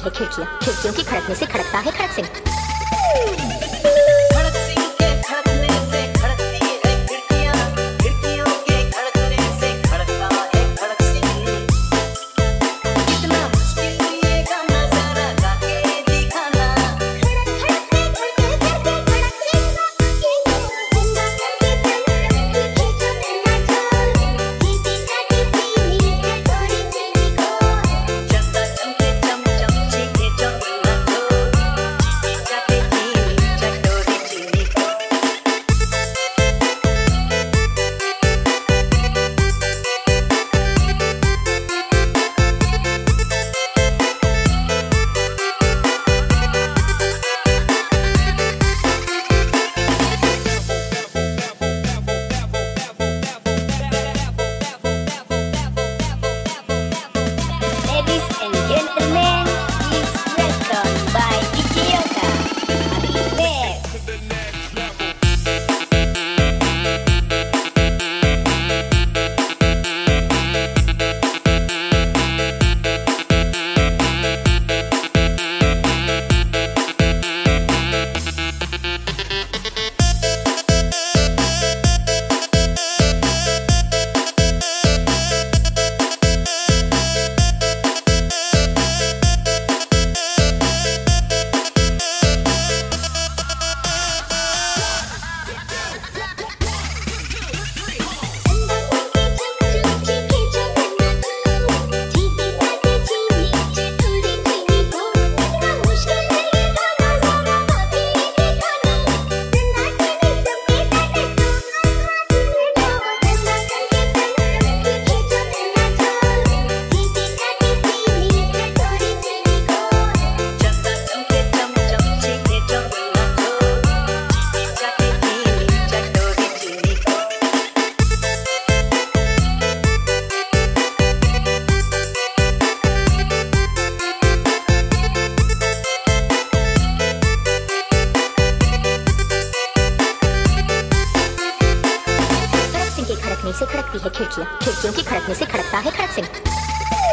करती है खिड़कियाँ खिड़कियों की खड़कने से खड़कता है। खड़क सिंह करती है खिड़कियाँ खिड़कियों की खड़कने से खड़कता है खड़क सिंह